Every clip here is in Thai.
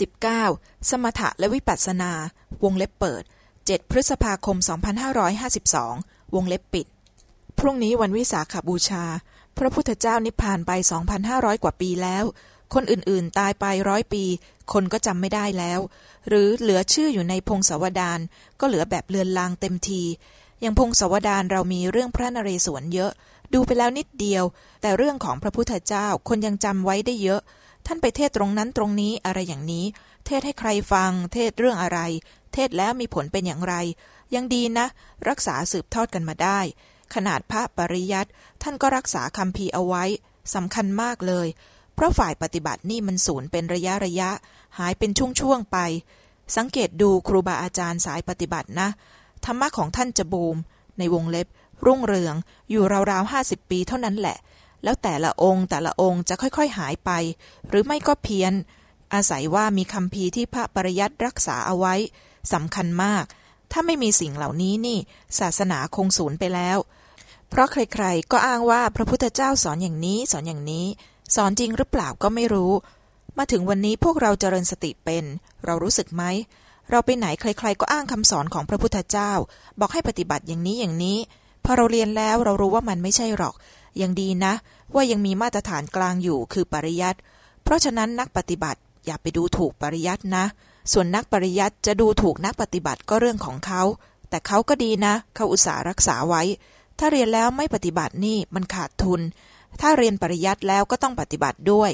19. สมถะและวิปัสสนา วงเล็บเปิด7พฤษภาคม2552วงเล็บปิด พรุ่งนี้วันวิสาขบูชา พระพุทธเจ้านิพพานไป2,500กว่าปีแล้ว คนอื่นๆ ตายไปร้อยปี คนก็จำไม่ได้แล้ว หรือเหลือชื่ออยู่ในพงศาวดารก็เหลือแบบเลือนลางเต็มที อย่างพงศาวดารเรามีเรื่องพระนเรศวรเยอะ ดูไปแล้วนิดเดียว แต่เรื่องของพระพุทธเจ้าคนยังจำไว้ได้เยอะ ท่านไปเทศตรงนั้นตรงนี้อะไรอย่างนี้ เทศให้ใครฟัง เทศเรื่องอะไร เทศแล้วมีผลเป็นอย่างไร ยังดีนะ รักษาสืบทอดกันมาได้ ขนาดพระปริยัติท่านก็รักษาคำพีเอาไว้สำคัญมากเลย เพราะฝ่ายปฏิบัตินี่มันสูญเป็นระยะระยะ หายเป็นช่วงๆไป สังเกตดูครูบาอาจารย์สายปฏิบัตินะ ธรรมะของท่านจะบูม ในวงเล็บ รุ่งเรือง อยู่ราวๆห้าสิบปีเท่านั้นแหละ แล้วแต่ละองค์แต่ละองค์จะค่อยๆหายไป หรือไม่ก็เพี้ยน อาศัยว่ามีคำพีที่พระปริยัติรักษาเอาไว้สำคัญมาก ถ้าไม่มีสิ่งเหล่านี้นี่ ศาสนาคงสูญไปแล้ว เพราะใครๆ ก็อ้างว่าพระพุทธเจ้าสอนอย่างนี้สอนอย่างนี้ สอนจริงหรือเปล่าก็ไม่รู้ มาถึงวันนี้พวกเราเจริญสติเป็น เรารู้สึกไหมเราไปไหนใคร ๆ ก็อ้างคำสอนของพระพุทธเจ้า บอกให้ปฏิบัติอย่างนี้อย่างนี้ พอเราเรียนแล้วเรารู้ว่ามันไม่ใช่หรอก ยังดีนะ ว่ายังมีมาตรฐานกลางอยู่คือปริยัติ เพราะฉะนั้นนักปฏิบัติอย่าไปดูถูกปริยัตินะ ส่วนนักปริยัติจะดูถูกนักปฏิบัติก็เรื่องของเขา แต่เขาก็ดีนะ เขาอุตส่าห์รักษาไว้ ถ้าเรียนแล้วไม่ปฏิบัตินี่มันขาดทุน ถ้าเรียนปริยัติแล้วก็ต้องปฏิบัติด้วย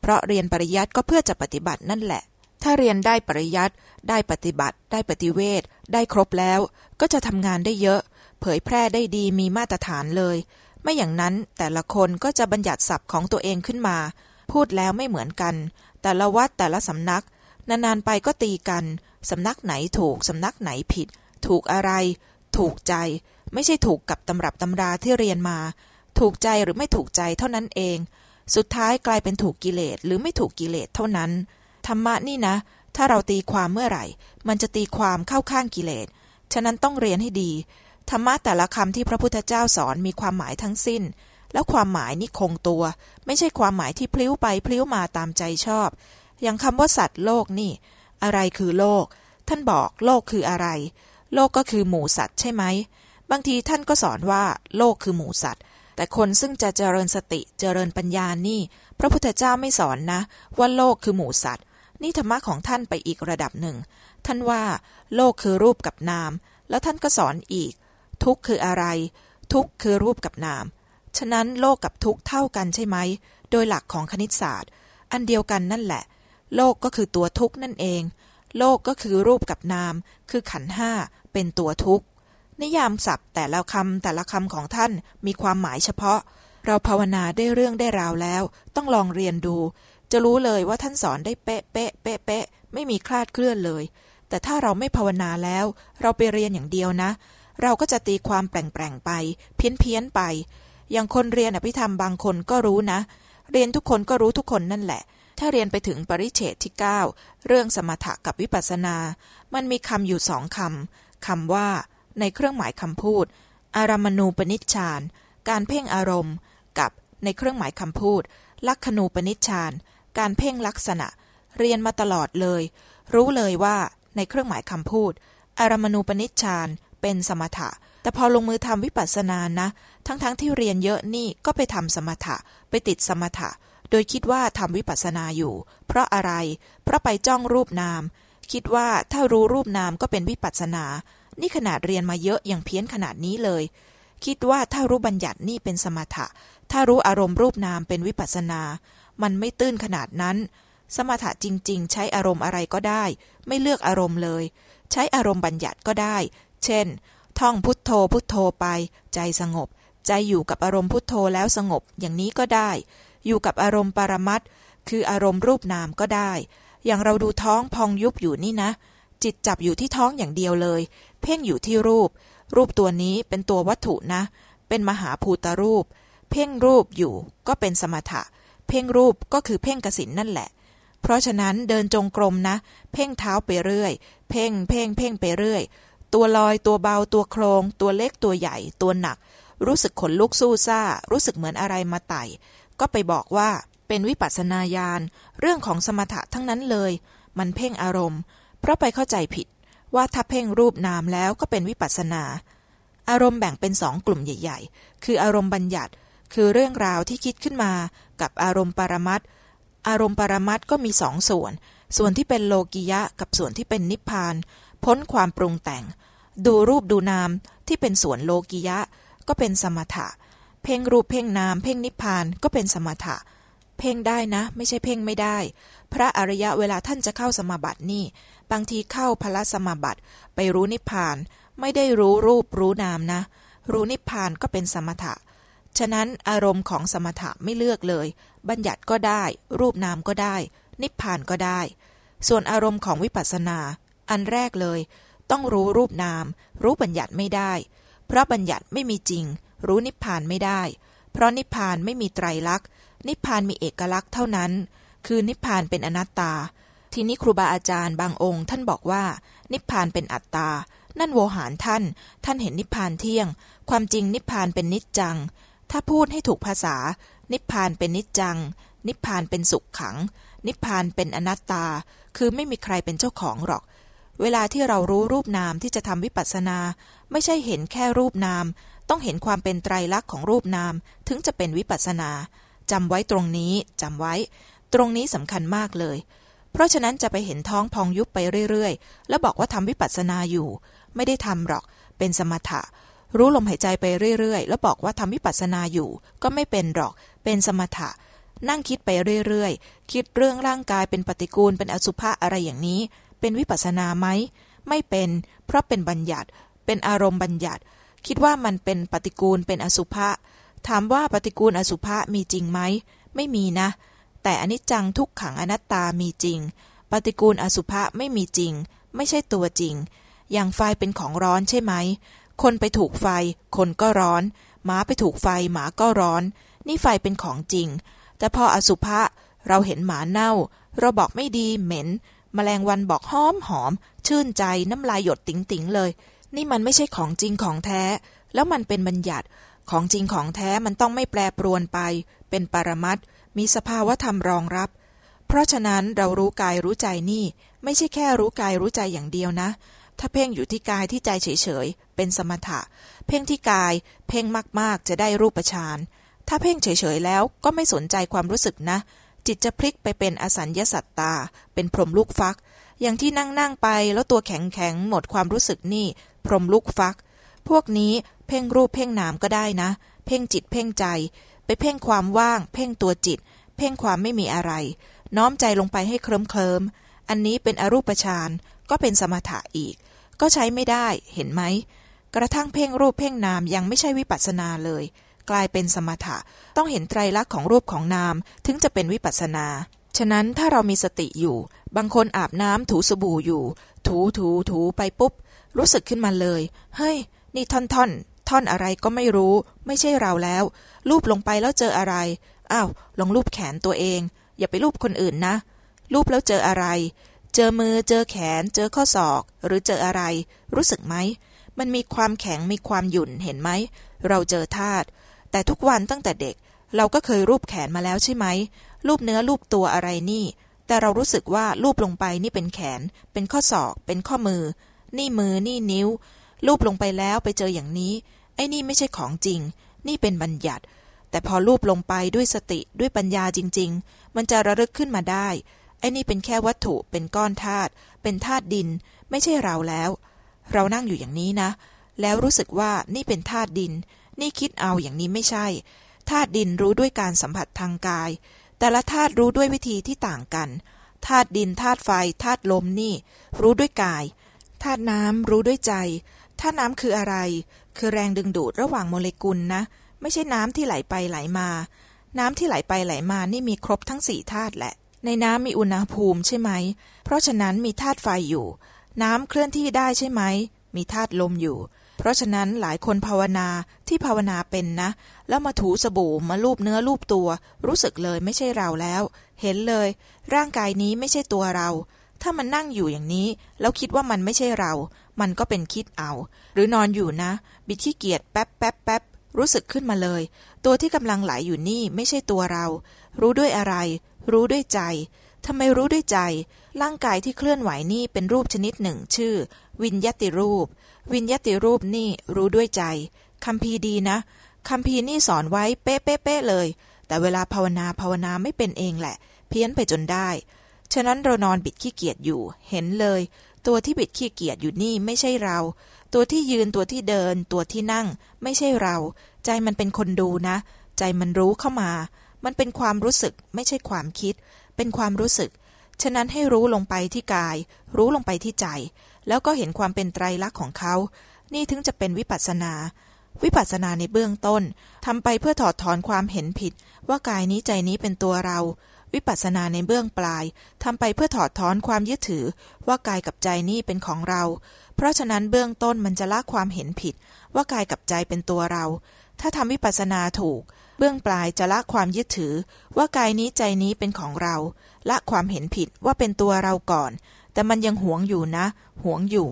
เพราะเรียนปริยัติก็เพื่อจะปฏิบัตินั่นแหละ ถ้าเรียนได้ปริยัติได้ปฏิบัติ ได้ปฏิเวทได้ครบแล้ว ก็จะทำงานได้เยอะ เผยแพร่ได้ดีมีมาตรฐานเลย ไม่อย่างนั้นแต่ละคนก็จะบัญญัติศัพท์ของตัวเองขึ้นมา พูดแล้วไม่เหมือนกัน แต่ละวัดแต่ละสำนัก นานๆไปก็ตีกัน สำนักไหนถูก สำนักไหนผิด ถูกอะไร ถูกใจ ไม่ใช่ถูกกับตำรับตำราที่เรียนมา ถูกใจหรือไม่ถูกใจเท่านั้นเอง สุดท้ายกลายเป็นถูกกิเลสหรือไม่ถูกกิเลสเท่านั้น ธรรมะนี่นะ ถ้าเราตีความเมื่อไหร่ มันจะตีความเข้าข้างกิเลส ฉะนั้นต้องเรียนให้ดี ธรรมะแต่ละคำที่พระพุทธเจ้าสอนมีความหมายทั้งสิ้น แล้วความหมายนี่คงตัว ไม่ใช่ความหมายที่พลิ้วไปพลิ้วมาตามใจชอบ อย่างคำว่าสัตว์โลกนี่ อะไรคือโลก ท่านบอกโลกคืออะไร โลกก็คือหมู่สัตว์ใช่ไหม บางทีท่านก็สอนว่า โลกคือหมู่สัตว์ แต่คนซึ่งจะเจริญสติเจริญปัญญานี่ พระพุทธเจ้าไม่สอนนะ ว่าโลกคือหมู่สัตว์ นี่ธรรมะของท่านไปอีกระดับหนึ่ง ท่านว่า โลกคือรูปกับนาม แล้วท่านก็สอนอีก ทุกข์คืออะไร ทุกข์คือรูปกับนาม ฉะนั้นโลกกับทุกข์เท่ากันใช่ไหม โดยหลักของคณิตศาสตร์ อันเดียวกันนั่นแหละ โลกก็คือตัวทุกข์นั่นเอง โลกก็คือรูปกับนาม คือขันห้าเป็นตัวทุกข์ นิยามศัพท์แต่ละคำแต่ละคำของท่านมีความหมายเฉพาะ เราภาวนาได้เรื่องได้ราวแล้ว ต้องลองเรียนดู จะรู้เลยว่าท่านสอนได้เป๊ะเป๊ะเป๊ะเป๊ะไม่มีคลาดเคลื่อนเลยแต่ถ้าเราไม่ภาวนาแล้ว เราไปเรียนอย่างเดียวนะ เราก็จะตีความแปลงๆไป เพี้ยนเพี้ยนไป อย่างคนเรียนอภิธรรมบางคนก็รู้นะ เรียนทุกคนก็รู้ทุกคนนั่นแหละ ถ้าเรียนไปถึงปริเฉดที่ 9 เรื่องสมถะกับวิปัสสนา มันมีคำอยู่สองคำคำว่า ในเครื่องหมายคำพูด อารามณูปนิชฌานการเพ่งอารมณ์ กับในเครื่องหมายคำพูด ลักขณูปนิชฌานการเพ่งลักษณะ เรียนมาตลอดเลย รู้เลยว่าในเครื่องหมายคำพูด อารามณูปนิชฌาน เป็นสมถะ แต่พอลงมือทำวิปัสสนานะ ทั้งๆทที่เรียนเยอะนี่ก็ไปทำสมถะ ไปติดสมถะ โดยคิดว่าทำวิปัสสนาอยู่ เพราะอะไร เพราะไปจ้องรูปนาม คิดว่าถ้ารู้รูปนามก็เป็นวิปัสสนา นี่ขนาดเรียนมาเยอะอย่างเพี้ยนขนาดนี้เลย คิดว่าถ้ารู้บัญญัตินี่เป็นสมถะ ถ้ารู้อารมณ์รูปนามเป็นวิปัสสนา มันไม่ตื้นขนาดนั้นสมถะจริง ๆ ใช้อารมณ์อะไรก็ได้ ไม่เลือกอารมณ์เลย ใช้อารมณ์บัญญัติก็ได้ เช่น ท่องพุทโธพุทโธไป ใจสงบ ใจอยู่กับอารมณ์พุทโธแล้วสงบ อย่างนี้ก็ได้ อยู่กับอารมณ์ปรมัตคืออารมณ์รูปนามก็ได้ อย่างเราดูท้องพองยุบอยู่นี่นะ จิตจับอยู่ที่ท้องอย่างเดียวเลย เพ่งอยู่ที่รูป รูปตัวนี้เป็นตัววัตถุนะ เป็นมหาภูตรูป เพ่งรูปอยู่ก็เป็นสมถะ เพ่งรูปก็คือเพ่งกสินนั่นแหละเพราะฉะนั้นเดินจงกรมนะ เพ่งเท้าไปเรื่อย เพ่งเพ่งเพ่งไปเรื่อย ตัวลอยตัวเบาตัวโครง ตัวเล็กตัวใหญ่ ตัวหนัก รู้สึกขนลุกสู้ซ่า รู้สึกเหมือนอะไรมาไต่ ก็ไปบอกว่าเป็นวิปัสสนาญาณเรื่องของสมถะทั้งนั้นเลย มันเพ่งอารมณ์ เพราะไปเข้าใจผิด ว่าถ้าเพ่งรูปนามแล้วก็เป็นวิปัสสนา อารมณ์แบ่งเป็นสองกลุ่มใหญ่ ๆ คืออารมณ์บัญญัติ คือเรื่องราวที่คิดขึ้นมากับอารมณ์ปรมัตอารมณ์ปรมัตก็มีสองส่วน ส่วนที่เป็นโลกิยะกับส่วนที่เป็นนิพพาน พ้นความปรุงแต่ง ดูรูปดูนามที่เป็นส่วนโลกิยะ ก็เป็นสมถะ เพ่งรูปเพ่งนาม เพ่งนิพพานก็เป็นสมถะ เพ่งได้นะ ไม่ใช่เพ่งไม่ได้ พระอริยะเวลาท่านจะเข้าสมาบัตินี่ บางทีเข้าพละสมาบัติ ไปรู้นิพพาน ไม่ได้รู้รูปรู้นามนะ รู้นิพพานก็เป็นสมถะ ฉะนั้นอารมณ์ของสมถะไม่เลือกเลย บัญญัติก็ได้ รูปนามก็ได้ นิพพานก็ได้ส่วนอารมณ์ของวิปัสสนา อันแรกเลย ต้องรู้รูปนาม รู้บัญญัติไม่ได้ เพราะบัญญัติไม่มีจริง รู้นิพพานไม่ได้ เพราะนิพพานไม่มีไตรลักษณ์ นิพพานมีเอกลักษณ์เท่านั้น คือนิพพานเป็นอนัตตา ทีนี้ครูบาอาจารย์บางองค์ ท่านบอกว่า นิพพานเป็นอัตตา นั่นโวหารท่าน ท่านเห็นนิพพานเที่ยง ความจริงนิพพานเป็นนิจจัง ถ้าพูดให้ถูกภาษา นิพพานเป็นนิจจัง นิพพานเป็นสุขขังนิพพานเป็นอนัตตา คือไม่มีใครเป็นเจ้าของหรอก เวลาที่เรารู้รูปนามที่จะทำวิปัสสนา ไม่ใช่เห็นแค่รูปนาม ต้องเห็นความเป็นไตรลักษณ์ของรูปนาม ถึงจะเป็นวิปัสสนาจำไว้ตรงนี้จำไว้ ตรงนี้สำคัญมากเลย เพราะฉะนั้นจะไปเห็นท้องพองยุบไปเรื่อยๆ แล้วบอกว่าทำวิปัสสนาอยู่ ไม่ได้ทำหรอก เป็นสมถะ รู้ลมหายใจไปเรื่อยๆ แล้วบอกว่าทำวิปัสสนาอยู่ ก็ไม่เป็นหรอก เป็นสมถะ นั่งคิดไปเรื่อยๆ คิดเรื่องร่างกายเป็นปฏิกูลเป็นอสุภะอะไรอย่างนี้ เป็นวิปัสสนาไหม ไม่เป็น เพราะเป็นบัญญัติ เป็นอารมณ์บัญญัติ คิดว่ามันเป็นปฏิกูล เป็นอสุภะ ถามว่าปฏิกูลอสุภะมีจริงไหม ไม่มีนะ แต่อนิจจังทุกขังอนัตตามีจริง ปฏิกูลอสุภะไม่มีจริง ไม่ใช่ตัวจริง อย่างไฟเป็นของร้อนใช่ไหม คนไปถูกไฟ คนก็ร้อน หมาไปถูกไฟ หมาก็ร้อน นี่ไฟเป็นของจริง แต่พออสุภะเราเห็นหมาเน่า เราบอกไม่ดีเหม็น แมลงวันบอกหอมหอม ชื่นใจน้ำลายหยดติ๋งติ๋งเลย นี่มันไม่ใช่ของจริงของแท้ แล้วมันเป็นบัญญัติ ของจริงของแท้มันต้องไม่แปรปรวนไป เป็นปรมัตมีสภาวะธรรมรองรับ เพราะฉะนั้นเรารู้กายรู้ใจนี่ ไม่ใช่แค่รู้กายรู้ใจอย่างเดียวนะ ถ้าเพ่งอยู่ที่กายที่ใจเฉยๆ เป็นสมถะ เพ่งที่กาย เพ่งมากๆ จะได้รูปฌานถ้าเพ่งเฉยๆแล้วก็ไม่สนใจความรู้สึกนะ จิตจะพลิกไปเป็นอสัญญาสัตตา เป็นพรมลูกฟัก อย่างที่นั่งนั่งไปแล้วตัวแข็งแข็งหมดความรู้สึกนี่ พรมลูกฟัก พวกนี้เพ่งรูปเพ่งนามก็ได้นะ เพ่งจิตเพ่งใจ ไปเพ่งความว่าง เพ่งตัวจิต เพ่งความไม่มีอะไร น้อมใจลงไปให้เคลิ้มเคลิมอันนี้เป็นอรูปฌานก็เป็นสมถะอีก ก็ใช้ไม่ได้เห็นไหมกระทั่งเพ่งรูปเพ่งนามยังไม่ใช่วิปัสสนาเลย กลายเป็นสมถะ ต้องเห็นไตรลักษณ์ของรูปของนาม ถึงจะเป็นวิปัสสนา ฉะนั้นถ้าเรามีสติอยู่ บางคนอาบน้ำถูสบู่อยู่ ถูถูถูไปปุ๊บ รู้สึกขึ้นมาเลย เฮ้ย นี่ท่อนท่อนท่อนอะไรก็ไม่รู้ ไม่ใช่เราแล้วรูปลงไปแล้วเจออะไร อ้าว ลองรูปแขนตัวเอง อย่าไปรูปคนอื่นนะรูปแล้วเจออะไร เจอมือ เจอแขน เจอข้อศอก หรือเจออะไร รู้สึกไหม มันมีความแข็ง มีความหยุ่น เห็นไหม เราเจอธาตุ แต่ทุกวันตั้งแต่เด็ก เราก็เคยรูปแขนมาแล้วใช่ไหม รูปเนื้อรูปตัวอะไรนี่ แต่เรารู้สึกว่ารูปลงไปนี่เป็นแขน เป็นข้อศอก เป็นข้อมือ นี่มือนี่นิ้ว รูปลงไปแล้วไปเจออย่างนี้ ไอ้นี่ไม่ใช่ของจริง นี่เป็นบัญญัติ แต่พอรูปลงไปด้วยสติด้วยปัญญาจริง ๆ มันจะระลึกขึ้นมาได้ ไอ้นี่เป็นแค่วัตถุเป็นก้อนธาตุเป็นธาตุดิน ไม่ใช่เราแล้ว เรานั่งอยู่อย่างนี้นะ แล้วรู้สึกว่านี่เป็นธาตุดิน นี่คิดเอาอย่างนี้ไม่ใช่ธาตุดินรู้ด้วยการสัมผัสทางกาย แต่ละธาตุรู้ด้วยวิธีที่ต่างกันธาตุดินธาตุไฟธาตุลมนี่ รู้ด้วยกายธาตุน้ำรู้ด้วยใจธาตุน้ำคืออะไร คือแรงดึงดูดระหว่างโมเลกุลนะ ไม่ใช่น้ำที่ไหลไปไหลามา น้ำที่ไหลไปไหลามานี่มีครบทั้งสี่ธาตุแหละ ในน้ำมีอุณหภูมิใช่ไหม เพราะฉะนั้นมีธาตุไฟอยู่ น้ำเคลื่อนที่ได้ใช่ไหม มีธาตุลมอยู่ เพราะฉะนั้นหลายคนภาวนาที่ภาวนาเป็นนะ แล้วมาถูสบู่มาลูบเนื้อลูบตัว รู้สึกเลยไม่ใช่เราแล้ว เห็นเลย ร่างกายนี้ไม่ใช่ตัวเรา ถ้ามันนั่งอยู่อย่างนี้ แล้วคิดว่ามันไม่ใช่เรา มันก็เป็นคิดเอา หรือนอนอยู่นะ บิดขี้เกียจแป๊บแป๊บแป๊บรู้สึกขึ้นมาเลย ตัวที่กำลังไหลอยู่นี่ไม่ใช่ตัวเรา รู้ด้วยอะไร รู้ด้วยใจทำไมรู้ด้วยใจ ร่างกายที่เคลื่อนไหวนี่เป็นรูปชนิดหนึ่งชื่อ วิญญาติรูป วิญญติรูปนี่รู้ด้วยใจคำพีดีนะคำพีนี่สอนไว้เป๊ะเป๊ะเลย แต่เวลาภาวนาภาวนาไม่เป็นเองแหละ เพี้ยนไปจนได้ ฉะนั้นเรานอนบิดขี้เกียจอยู่ เห็นเลย ตัวที่บิดขี้เกียจอยู่นี่ไม่ใช่เรา ตัวที่ยืนตัวที่เดิน ตัวที่นั่ง ไม่ใช่เรา ใจมันเป็นคนดูนะ ใจมันรู้เข้ามา มันเป็นความรู้สึกไม่ใช่ความคิด เป็นความรู้สึก ฉะนั้นให้รู้ลงไปที่กาย รู้ลงไปที่ใจ แล้วก็เห็นความเป็นไตรลักษณ์ของเขา นี่ถึงจะเป็นวิปัสสนา วิปัสสนาในเบื้องต้นทำไปเพื่อถอดถอนความเห็นผิด ว่ากายนี้ใจนี้เป็นตัวเรา วิปัสสนาในเบื้องปลายทำไปเพื่อถอดถอนความยึดถือ ว่ากายกับใจนี้เป็นของเรา เพราะฉะนั้นเบื้องต้นมันจะละความเห็นผิด ว่ากายกับใจเป็นตัวเรา ถ้าทำวิปัสสนาถูกเบื้องปลายจะละความยึดถือ ว่ากายนี้ใจนี้เป็นของเรา ละความเห็นผิดว่าเป็นตัวเราก่อน แต่มันยังหวงอยู่นะ หวงอยู่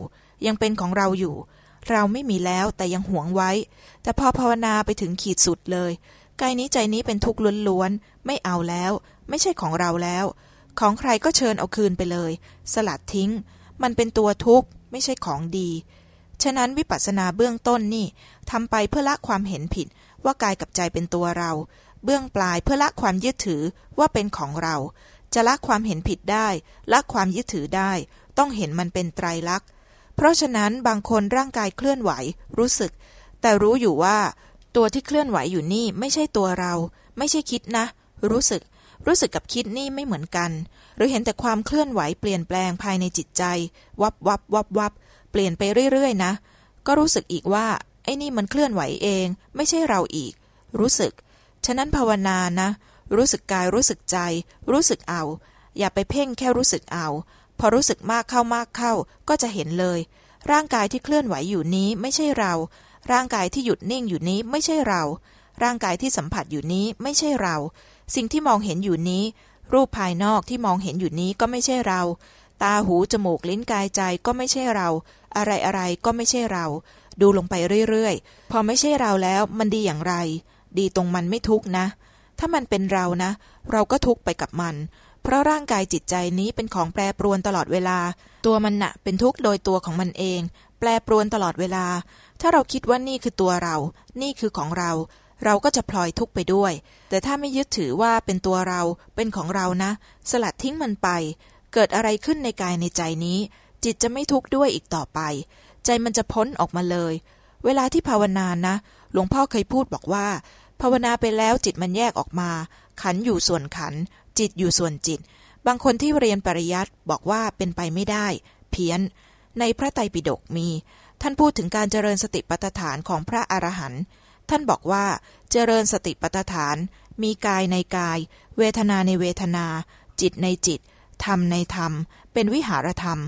ยังเป็นของเราอยู่ เราไม่มีแล้วแต่ยังหวงไว้ แต่พอภาวนาไปถึงขีดสุดเลยกายนี้ใจนี้เป็นทุกข์ล้วนๆ ไม่เอาแล้ว ไม่ใช่ของเราแล้ว ของใครก็เชิญเอาคืนไปเลย สลัดทิ้ง มันเป็นตัวทุกข์ ไม่ใช่ของดี ฉะนั้นวิปัสสนาเบื้องต้นนี่ทำไปเพื่อละความเห็นผิดว่ากายกับใจเป็นตัวเรา เบื้องปลายเพื่อละความยึดถือว่าเป็นของเรา จะละความเห็นผิดได้ละความยึดถือได้ ต้องเห็นมันเป็นไตรลักษณ์เพราะฉะนั้นบางคนร่างกายเคลื่อนไหว รู้สึก แต่รู้อยู่ว่า ตัวที่เคลื่อนไหวอยู่นี่ไม่ใช่ตัวเรา ไม่ใช่คิดนะ รู้สึก รู้สึกกับคิดนี่ไม่เหมือนกัน หรือเห็นแต่ความเคลื่อนไหวเปลี่ยนแปลงภายในจิตใจ วับวับวับวับเปลี่ยนไปเรื่อยๆนะ ก็รู้สึกอีกว่า ไอ้นี่มันเคลื่อนไหวเอง ไม่ใช่เราอีก รู้สึก ฉะนั้นภาวนานะ รู้สึกกายรู้สึกใจ รู้สึกเอา อย่าไปเพ่งแค่รู้สึกเอา พอรู้สึกมากเข้ามากเข้าก็จะเห็นเลย ร่างกายที่เคลื่อนไหวอยู่นี้ไม่ใช่เรา ร่างกายที่หยุดนิ่งอยู่นี้ไม่ใช่เรา ร่างกายที่สัมผัสอยู่นี้ไม่ใช่เรา สิ่งที่มองเห็นอยู่นี้ รูปภายนอกที่มองเห็นอยู่นี้ก็ไม่ใช่เรา ตาหูจมูกลิ้นกายใจก็ไม่ใช่เรา อะไรอะไรก็ไม่ใช่เรา ดูลงไปเรื่อยๆ พอไม่ใช่เราแล้วมันดีอย่างไร ดีตรงมันไม่ทุกนะ ถ้ามันเป็นเรานะ เราก็ทุกไปกับมัน เพราะร่างกายจิตใจนี้เป็นของแปรปรวนตลอดเวลา ตัวมันนะเป็นทุกข์โดยตัวของมันเอง แปรปรวนตลอดเวลา ถ้าเราคิดว่านี่คือตัวเรา นี่คือของเรา เราก็จะพลอยทุกข์ไปด้วย แต่ถ้าไม่ยึดถือว่าเป็นตัวเรา เป็นของเรานะ สลัดทิ้งมันไป เกิดอะไรขึ้นในกายในใจนี้ จิตจะไม่ทุกข์ด้วยอีกต่อไป ใจมันจะพ้นออกมาเลย เวลาที่ภาวนานะ หลวงพ่อเคยพูดบอกว่า ภาวนาไปแล้วจิตมันแยกออกมา ขันอยู่ส่วนขัน จิตอยู่ส่วนจิต บางคนที่เรียนปริยัติบอกว่าเป็นไปไม่ได้ เพี้ยน ในพระไตรปิฎกมี ท่านพูดถึงการเจริญสติปัฏฐานของพระอรหันต์ท่านบอกว่าเจริญสติปัฏฐาน มีกายในกาย เวทนาในเวทนา จิตในจิต ธรรมในธรรม เป็นวิหารธรรม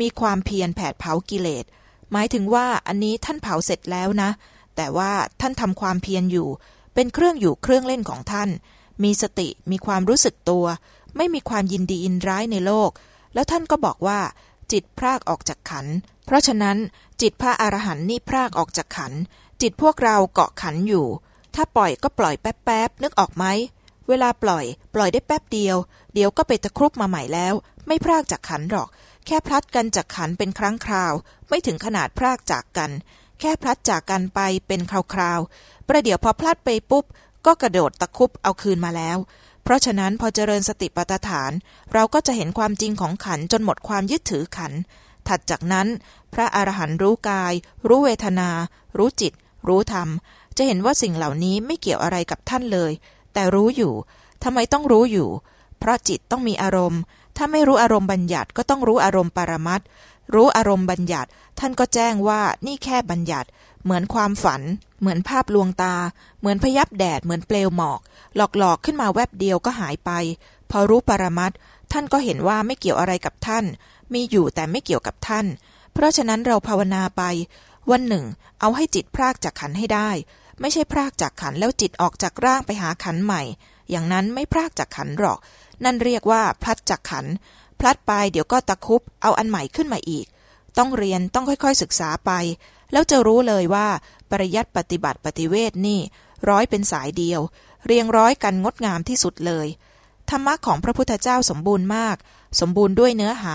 มีความเพียรแผดเผากิเลส หมายถึงว่าอันนี้ท่านเผาเสร็จแล้วนะ แต่ว่าท่านทำความเพียรอยู่ เป็นเครื่องอยู่เครื่องเล่นของท่าน มีสติมีความรู้สึกตัว ไม่มีความยินดีอินร้ายในโลก แล้วท่านก็บอกว่า จิตพรากออกจากขัน เพราะฉะนั้น จิตพระอรหันต์นี่พรากออกจากขัน จิตพวกเราเกาะขันอยู่ ถ้าปล่อยก็ปล่อยแป๊บๆนึกออกไหมเวลาปล่อย ปล่อยได้แป๊บเดียว เดี๋ยวก็ไปตะครุบมาใหม่แล้ว ไม่พรากจากขันหรอก แค่พลัดกันจากขันเป็นครั้งคราว ไม่ถึงขนาดพรากจากกัน แค่พลัดจากกันไปเป็นคราวๆ ประเดี๋ยวพอพลัดไปปุ๊บ ก็กระโดดตะคุบเอาคืนมาแล้ว เพราะฉะนั้นพอเจริญสติปัฏฐาน เราก็จะเห็นความจริงของขันจนหมดความยึดถือขัน ถัดจากนั้น พระอรหันต์รู้กาย รู้เวทนา รู้จิต รู้ธรรม จะเห็นว่าสิ่งเหล่านี้ไม่เกี่ยวอะไรกับท่านเลย แต่รู้อยู่ทำไมต้องรู้อยู่ เพราะจิตต้องมีอารมณ์ ถ้าไม่รู้อารมณ์บัญญัติก็ต้องรู้อารมณ์ปรมัต รู้อารมณ์บัญญัติ ท่านก็แจ้งว่านี่แค่บัญญัติ เหมือนความฝัน เหมือนภาพลวงตา เหมือนพยับแดด เหมือนเปลวหมอก หลอกๆขึ้นมาแวบเดียวก็หายไป พอรู้ปรมัตท่านก็เห็นว่าไม่เกี่ยวอะไรกับท่าน มีอยู่แต่ไม่เกี่ยวกับท่าน เพราะฉะนั้นเราภาวนาไป วันหนึ่ง เอาให้จิตพรากจากขันให้ได้ ไม่ใช่พรากจากขันแล้วจิตออกจากร่างไปหาขันใหม่ อย่างนั้นไม่พรากจากขันหรอก นั่นเรียกว่าพลัดจากขัน พลัดไปเดี๋ยวก็ตะคุบเอาอันใหม่ขึ้นมาอีก ต้องเรียนต้องค่อยๆศึกษาไป แล้วจะรู้เลยว่า ปริยัติปฏิบัติปฏิเวทนี่ ร้อยเป็นสายเดียว เรียงร้อยกันงดงามที่สุดเลย ธรรมะของพระพุทธเจ้าสมบูรณ์มาก สมบูรณ์ด้วยเนื้อหา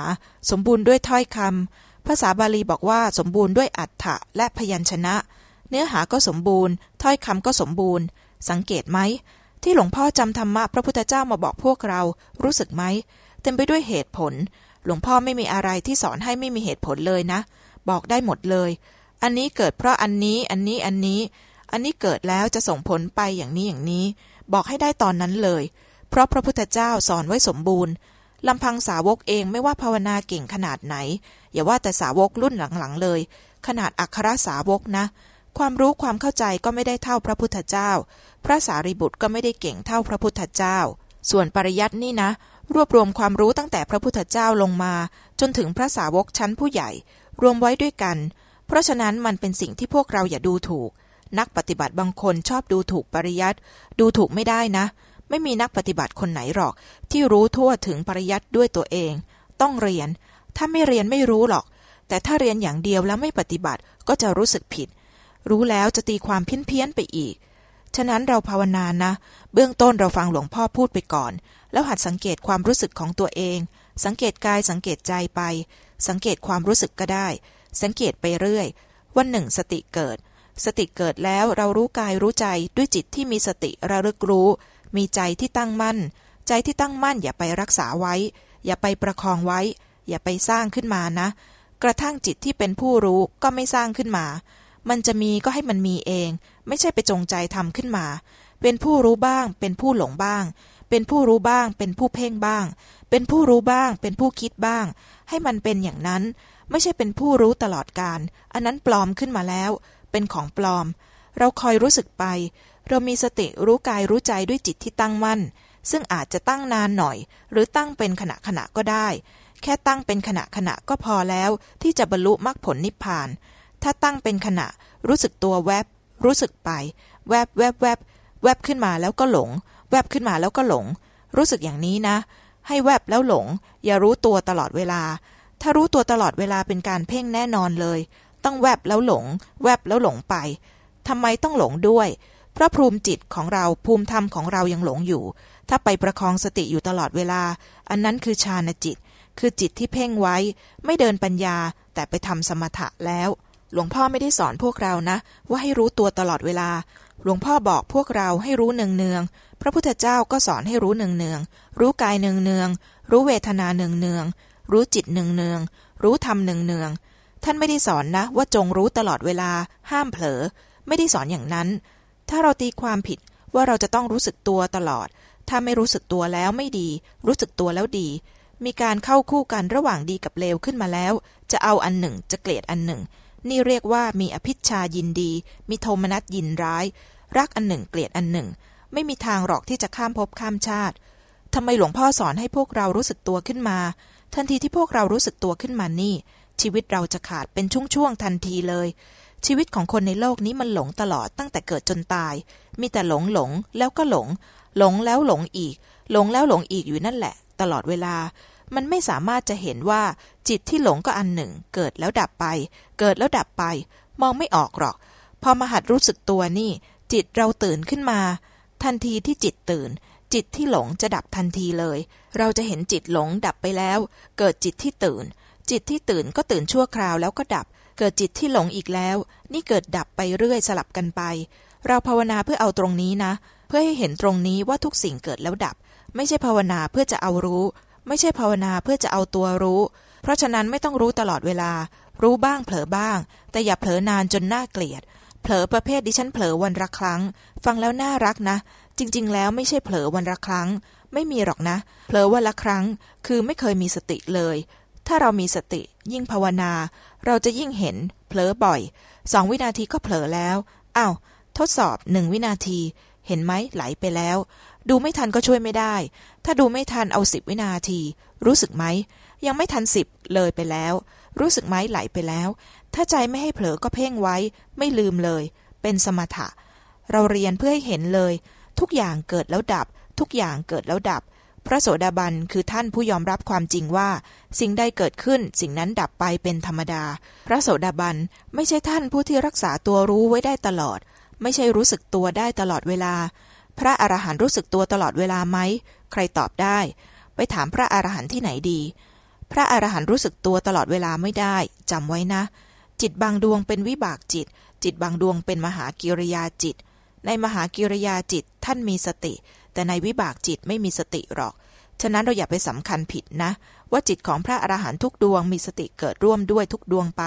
สมบูรณ์ด้วยถ้อยคำภาษาบาลีบอกว่าสมบูรณ์ด้วยอัฏฐะและพยัญชนะ เนื้อหาก็สมบูรณ์ ถ้อยคำก็สมบูรณ์ สังเกตไหมที่หลวงพ่อจำธรรมะพระพุทธเจ้ามาบอกพวกเรา รู้สึกไหม เต็มไปด้วยเหตุผล หลวงพ่อไม่มีอะไรที่สอนให้ไม่มีเหตุผลเลยนะ บอกได้หมดเลย อันนี้เกิดเพราะอันนี้ อันนี้ อันนี้ อันนี้เกิดแล้วจะส่งผลไปอย่างนี้อย่างนี้ บอกให้ได้ตอนนั้นเลย เพราะพระพุทธเจ้าสอนไว้สมบูรณ์ลำพังสาวกเองไม่ว่าภาวนาเก่งขนาดไหน อย่าว่าแต่สาวกรุ่นหลังๆเลย ขนาดอัครสาวกนะ ความรู้ความเข้าใจก็ไม่ได้เท่าพระพุทธเจ้า พระสารีบุตรก็ไม่ได้เก่งเท่าพระพุทธเจ้า ส่วนปริยัตินี่นะ รวบรวมความรู้ตั้งแต่พระพุทธเจ้าลงมา จนถึงพระสาวกชั้นผู้ใหญ่ รวมไว้ด้วยกัน เพราะฉะนั้นมันเป็นสิ่งที่พวกเราอย่าดูถูก นักปฏิบัติบางคนชอบดูถูกปริยัติดูถูกไม่ได้นะ ไม่มีนักปฏิบัติคนไหนหรอก ที่รู้ทั่วถึงปริยัติด้วยตัวเอง ต้องเรียน ถ้าไม่เรียนไม่รู้หรอก แต่ถ้าเรียนอย่างเดียวแล้วไม่ปฏิบัติก็จะรู้สึกผิด รู้แล้วจะตีความเพี้ยนๆไปอีก ฉะนั้นเราภาวนานะ เบื้องต้นเราฟังหลวงพ่อพูดไปก่อน แล้วหัดสังเกตความรู้สึกของตัวเอง สังเกตกายสังเกตใจไป สังเกตความรู้สึกก็ได้ สังเกตไปเรื่อย วันหนึ่งสติเกิด สติเกิดแล้วเรารู้กายรู้ใจด้วยจิตที่มีสติระลึกรู้ มีใจที่ตั้งมั่น ใจที่ตั้งมั่นอย่าไปรักษาไว้ อย่าไปประคองไว้ อย่าไปสร้างขึ้นมานะ กระทั่งจิตที่เป็นผู้รู้ก็ไม่สร้างขึ้นมา มันจะมีก็ให้มันมีเอง ไม่ใช่ไปจงใจทำขึ้นมา เป็นผู้รู้บ้าง เป็นผู้หลงบ้าง เป็นผู้รู้บ้าง เป็นผู้เพ่งบ้าง เป็นผู้รู้บ้าง เป็นผู้คิดบ้าง ให้มันเป็นอย่างนั้น ไม่ใช่เป็นผู้รู้ตลอดการ อันนั้นปลอมขึ้นมาแล้ว เป็นของปลอม เราคอยรู้สึกไป เรามีสติรู้กายรู้ใจด้วยจิตที่ตั้งมั่น ซึ่งอาจจะตั้งนานหน่อย หรือตั้งเป็นขณะขณะก็ได้ แค่ตั้งเป็นขณะขณะก็พอแล้ว ที่จะบรรลุมรรคผลนิพพาน ถ้าตั้งเป็นขณะรู้สึกตัวแวบ รู้สึกไป แวบแวบแวบแวบขึ้นมาแล้วก็หลง แวบขึ้นมาแล้วก็หลง รู้สึกอย่างนี้นะ ให้แวบแล้วหลง อย่ารู้ตัวตลอดเวลา ถ้ารู้ตัวตลอดเวลาเป็นการเพ่งแน่นอนเลย ต้องแวบแล้วหลง แวบแล้วหลงไปทำไมต้องหลงด้วย เพราะภูมิจิตของเราภูมิธรรมของเรายังหลงอยู่ ถ้าไปประคองสติอยู่ตลอดเวลา อันนั้นคือฌานจิต คือจิตที่เพ่งไว้ ไม่เดินปัญญาแต่ไปทำสมถะแล้ว หลวงพ่อไม่ได้สอนพวกเรานะ ว่าให้รู้ตัวตลอดเวลา หลวงพ่อบอกพวกเราให้รู้เนืองเนืองพระพุทธเจ้าก็สอนให้รู้เนืองเนืองรู้กายเนืองเนืองรู้เวทนาเนืองเนืองรู้จิตเนืองเนืองรู้ธรรมเนืองเนืองท่านไม่ได้สอนนะ ว่าจงรู้ตลอดเวลา ห้ามเผลอ ไม่ได้สอนอย่างนั้น ถ้าเราตีความผิดว่าเราจะต้องรู้สึกตัวตลอด ถ้าไม่รู้สึกตัวแล้วไม่ดี รู้สึกตัวแล้วดี มีการเข้าคู่กันระหว่างดีกับเลวขึ้นมาแล้ว จะเอาอันหนึ่งจะเกลียดอันหนึ่ง นี่เรียกว่ามีอภิชายินดี มีโทมนัสยินร้าย รักอันหนึ่งเกลียดอันหนึ่ง ไม่มีทางหรอกที่จะข้ามภพข้ามชาติทำไมหลวงพ่อสอนให้พวกเรารู้สึกตัวขึ้นมา ทันทีที่พวกเรารู้สึกตัวขึ้นมานี่ ชีวิตเราจะขาดเป็นช่วงๆทันทีเลย ชีวิตของคนในโลกนี้มันหลงตลอดตั้งแต่เกิดจนตาย มีแต่หลงหลงแล้วก็หลง หลงแล้วหลงอีก หลงแล้วหลงอีกอยู่นั่นแหละ ตลอดเวลา มันไม่สามารถจะเห็นว่าจิตที่หลงก็อันหนึ่ง เกิดแล้วดับไป เกิดแล้วดับไป มองไม่ออกหรอก พอมาหัดรู้สึกตัวนี่ จิตเราตื่นขึ้นมา ทันทีที่จิตตื่น จิตที่หลงจะดับทันทีเลย เราจะเห็นจิตหลงดับไปแล้ว เกิดจิตที่ตื่น จิตที่ตื่นก็ตื่นชั่วคราวแล้วก็ดับ เกิดจิตที่หลงอีกแล้ว นี่เกิดดับไปเรื่อยสลับกันไป เราภาวนาเพื่อเอาตรงนี้นะ เพื่อให้เห็นตรงนี้ว่าทุกสิ่งเกิดแล้วดับ ไม่ใช่ภาวนาเพื่อจะเอารู้ ไม่ใช่ภาวนาเพื่อจะเอาตัวรู้ เพราะฉะนั้นไม่ต้องรู้ตลอดเวลา รู้บ้างเผลอบ้าง แต่อย่าเผลอนานจนน่าเกลียด เผลอประเภทดิฉันเผลอวันละครั้ง ฟังแล้วน่ารักนะ จริง ๆ แล้วไม่ใช่เผลอวันละครั้ง ไม่มีหรอกนะ เผลอวันละครั้ง คือไม่เคยมีสติเลย ถ้าเรามีสติยิ่งภาวนา เราจะยิ่งเห็น เผลอบ่อยสองวินาทีก็เผลอแล้วอา้าวทดสอบหนึ่งวินาที เห็นไหมไหลไปแล้ว ดูไม่ทันก็ช่วยไม่ได้ ถ้าดูไม่ทันเอาสิบวินาที รู้สึกไหม ยังไม่ทันสิบเลยไปแล้ว รู้สึกไหมไหลไปแล้ว ถ้าใจไม่ให้เผลอก็เพ่งไว้ ไม่ลืมเลย เป็นสมถะ เราเรียนเพื่อให้เห็นเลย ทุกอย่างเกิดแล้วดับ ทุกอย่างเกิดแล้วดับ พระโสดาบันคือท่านผู้ยอมรับความจริงว่า สิ่งใดเกิดขึ้น สิ่งนั้นดับไปเป็นธรรมดา พระโสดาบันไม่ใช่ท่านผู้ที่รักษาตัวรู้ไว้ได้ตลอด ไม่ใช่รู้สึกตัวได้ตลอดเวลา พระอรหันต์รู้สึกตัวตลอดเวลาไหม ใครตอบได้ ไปถามพระอรหันต์ที่ไหนดี พระอรหันต์รู้สึกตัวตลอดเวลาไม่ได้ จำไว้นะ จิตบางดวงเป็นวิบากจิต จิตบางดวงเป็นมหากิริยาจิต ในมหากิริยาจิตท่านมีสติ แต่ในวิบากจิตไม่มีสติหรอก ฉะนั้นเราอย่าไปสำคัญผิดนะ ว่าจิตของพระอรหันต์ทุกดวงมีสติเกิดร่วมด้วยทุกดวงไป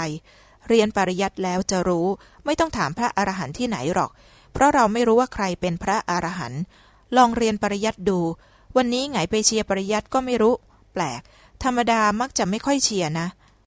เรียนปริยัติแล้วจะรู้ ไม่ต้องถามพระอรหันต์ที่ไหนหรอก เพราะเราไม่รู้ว่าใครเป็นพระอรหันต์ลองเรียนปริยัติดู วันนี้ไงไปเชียร์ปริยัติก็ไม่รู้ แปลก ธรรมดามักจะไม่ค่อยเชียร์นะ